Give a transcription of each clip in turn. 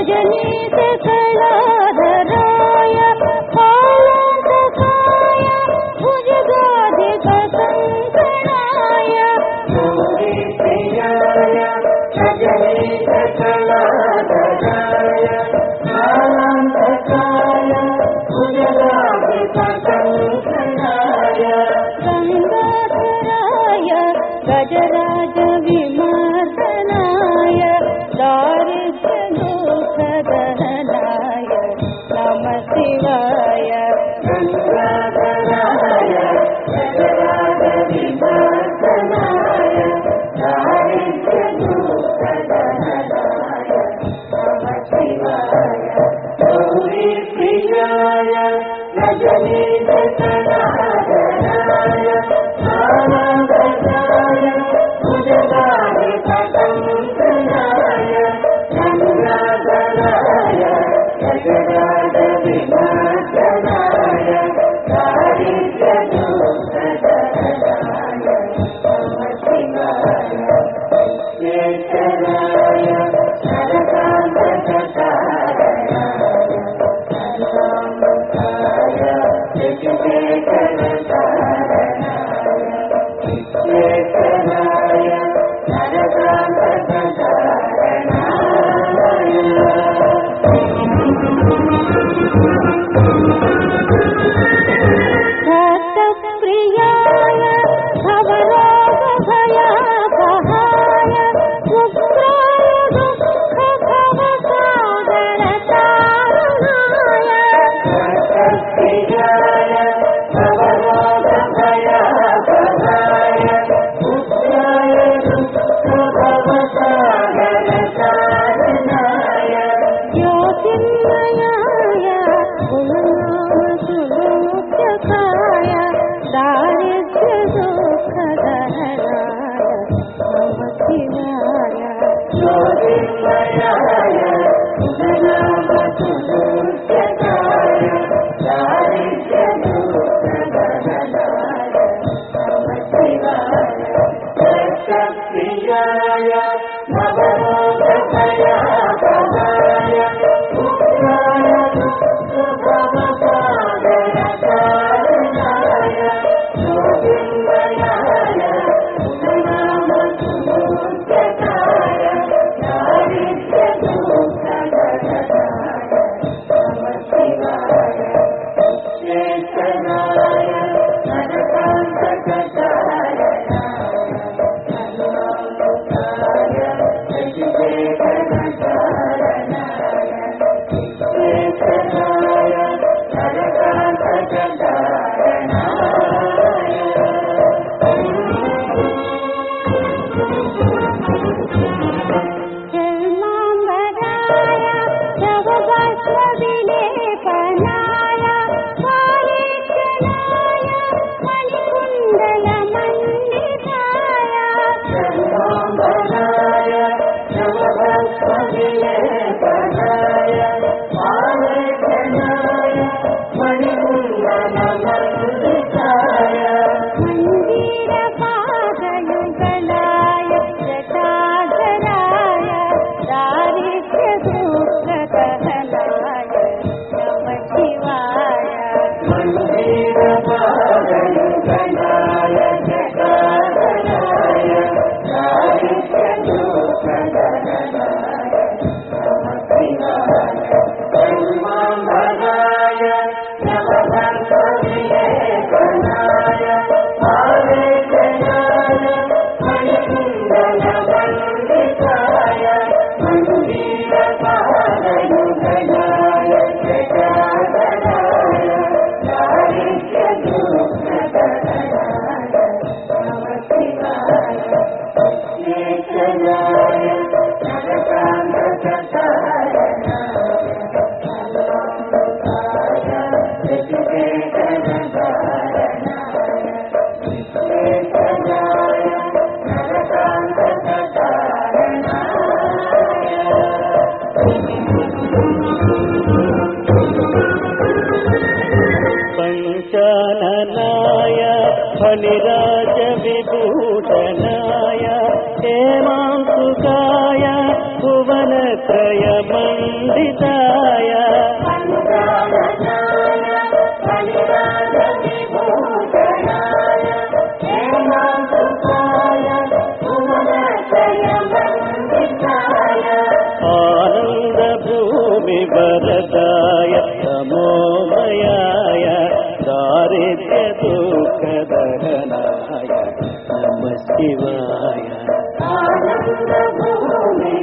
सजनी से Nijaya Najani Dhatan Vinaya ఫణిరాజ విభూషణాయ హేమాంసుకాయ భువనత్రయ మండితాయ. ఆనంద భూమి వరదాయ తమోమయాయ ನಿತ್ಯ ದುಃಖದರನಾಯ ನಮ ಶಿವಾಯ ಆನಂದ ಭೂಮಿ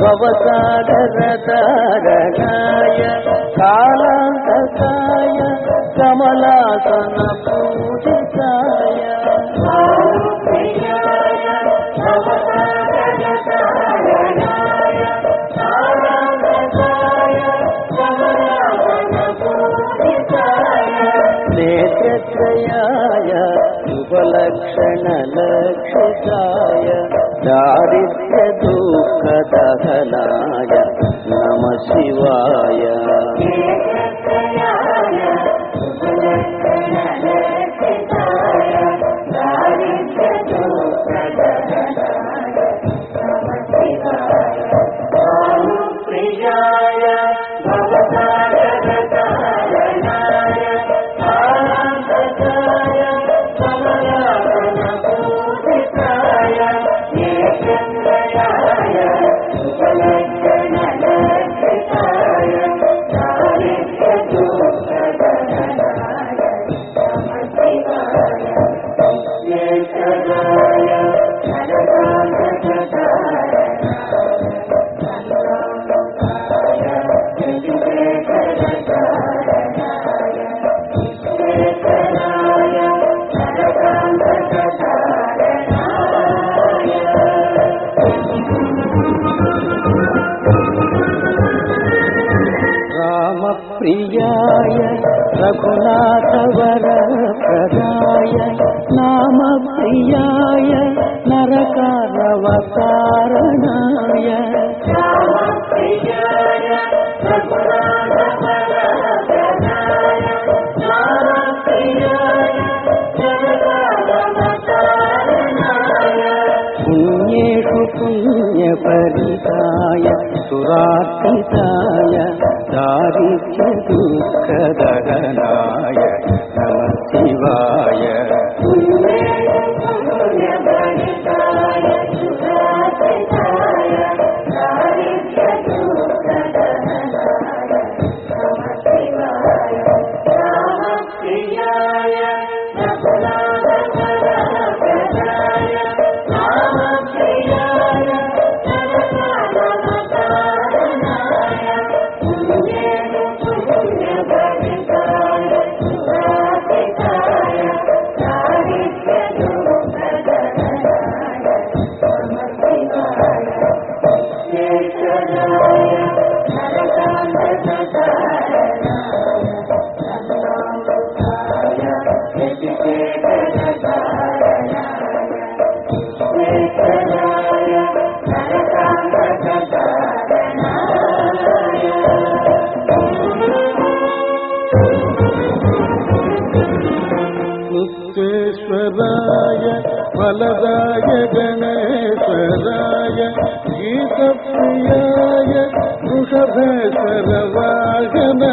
భవసాగరతారణాయ కాళాంతకాయ కమలాసన పూజితాయ लक्षणलक्षाय दारिद्र्यदुःखदहनाय नमः शिवाय। నామప్రియాయ నరకారవతారణాయ. పుణ్యేషు పుణ్యపరితాయ సురార్పితాయ దారిద్ర్య य ऋषभे सर्ववाहनाय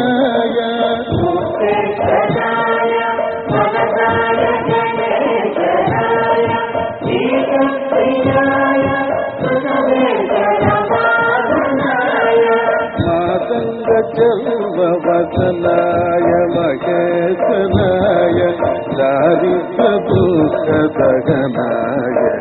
मातङ्गचल्ववसनाय महेशनाय दारिद्रदुःखदगनाय